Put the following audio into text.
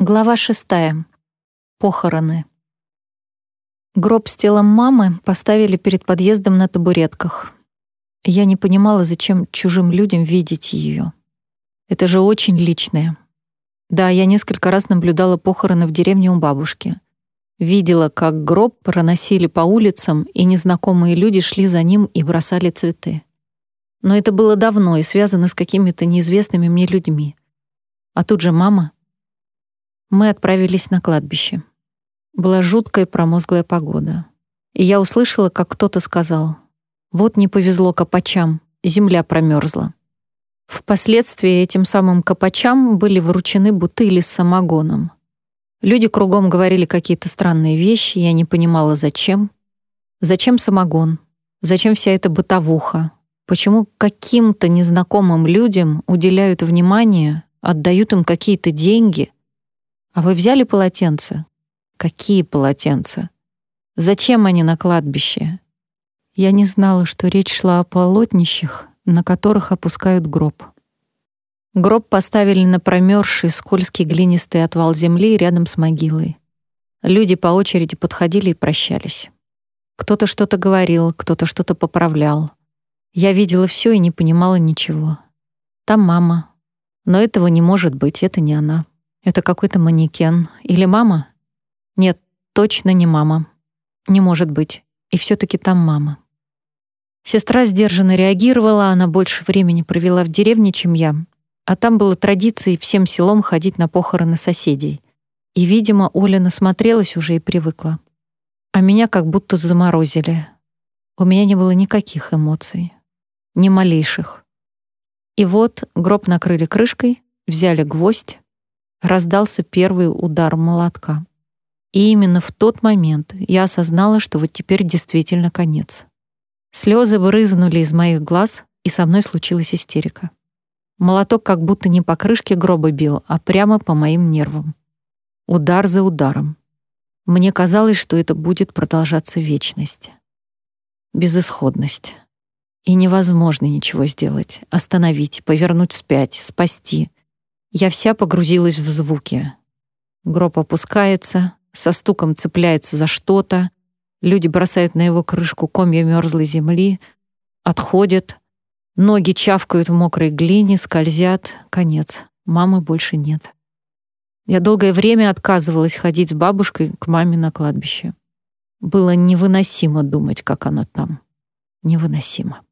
Глава шестая. Похороны. Гроб с телом мамы поставили перед подъездом на табуретках. Я не понимала, зачем чужим людям видеть ее. Это же очень личное. Да, я несколько раз наблюдала похороны в деревне у бабушки. Видела, как гроб проносили по улицам, и незнакомые люди шли за ним и бросали цветы. Но это было давно и связано с какими-то неизвестными мне людьми. А тут же мама — мы отправились на кладбище. Была жуткая промозглая погода. И я услышала, как кто-то сказал, «Вот не повезло копачам, земля промерзла». Впоследствии этим самым копачам были вручены бутыли с самогоном. Люди кругом говорили какие-то странные вещи, я не понимала, зачем. Зачем самогон? Зачем вся эта бытовуха? Почему каким-то незнакомым людям уделяют внимание, отдают им какие-то деньги — а вы взяли полотенца? Какие полотенца? Зачем они на кладбище? Я не знала, что речь шла о полотнищах, на которых опускают гроб. Гроб поставили на промерзший, скользкий глинистый отвал земли рядом с могилой. Люди по очереди подходили и прощались. Кто-то что-то говорил, кто-то что-то поправлял. Я видела все и не понимала ничего. Там мама. Но этого не может быть, это не она. Это какой-то манекен. Или мама? Нет, точно не мама. Не может быть. И все таки там мама. Сестра сдержанно реагировала, она больше времени провела в деревне, чем я. А там было традицией всем селом ходить на похороны соседей. И, видимо, Оля насмотрелась уже и привыкла. А меня как будто заморозили. У меня не было никаких эмоций. Ни малейших. И вот гроб накрыли крышкой, взяли гвоздь, раздался первый удар молотка. И именно в тот момент я осознала, что вот теперь действительно конец. Слезы брызнули из моих глаз, и со мной случилась истерика. Молоток как будто не по крышке гроба бил, а прямо по моим нервам. Удар за ударом. Мне казалось, что это будет продолжаться вечность. Безысходность. И невозможно ничего сделать, остановить, повернуть вспять, спасти — я вся погрузилась в звуки. Гроб опускается, со стуком цепляется за что-то, люди бросают на его крышку комья мерзлой земли, отходят, ноги чавкают в мокрой глине, скользят, конец. Мамы больше нет. Я долгое время отказывалась ходить с бабушкой к маме на кладбище. Было невыносимо думать, как она там. Невыносимо.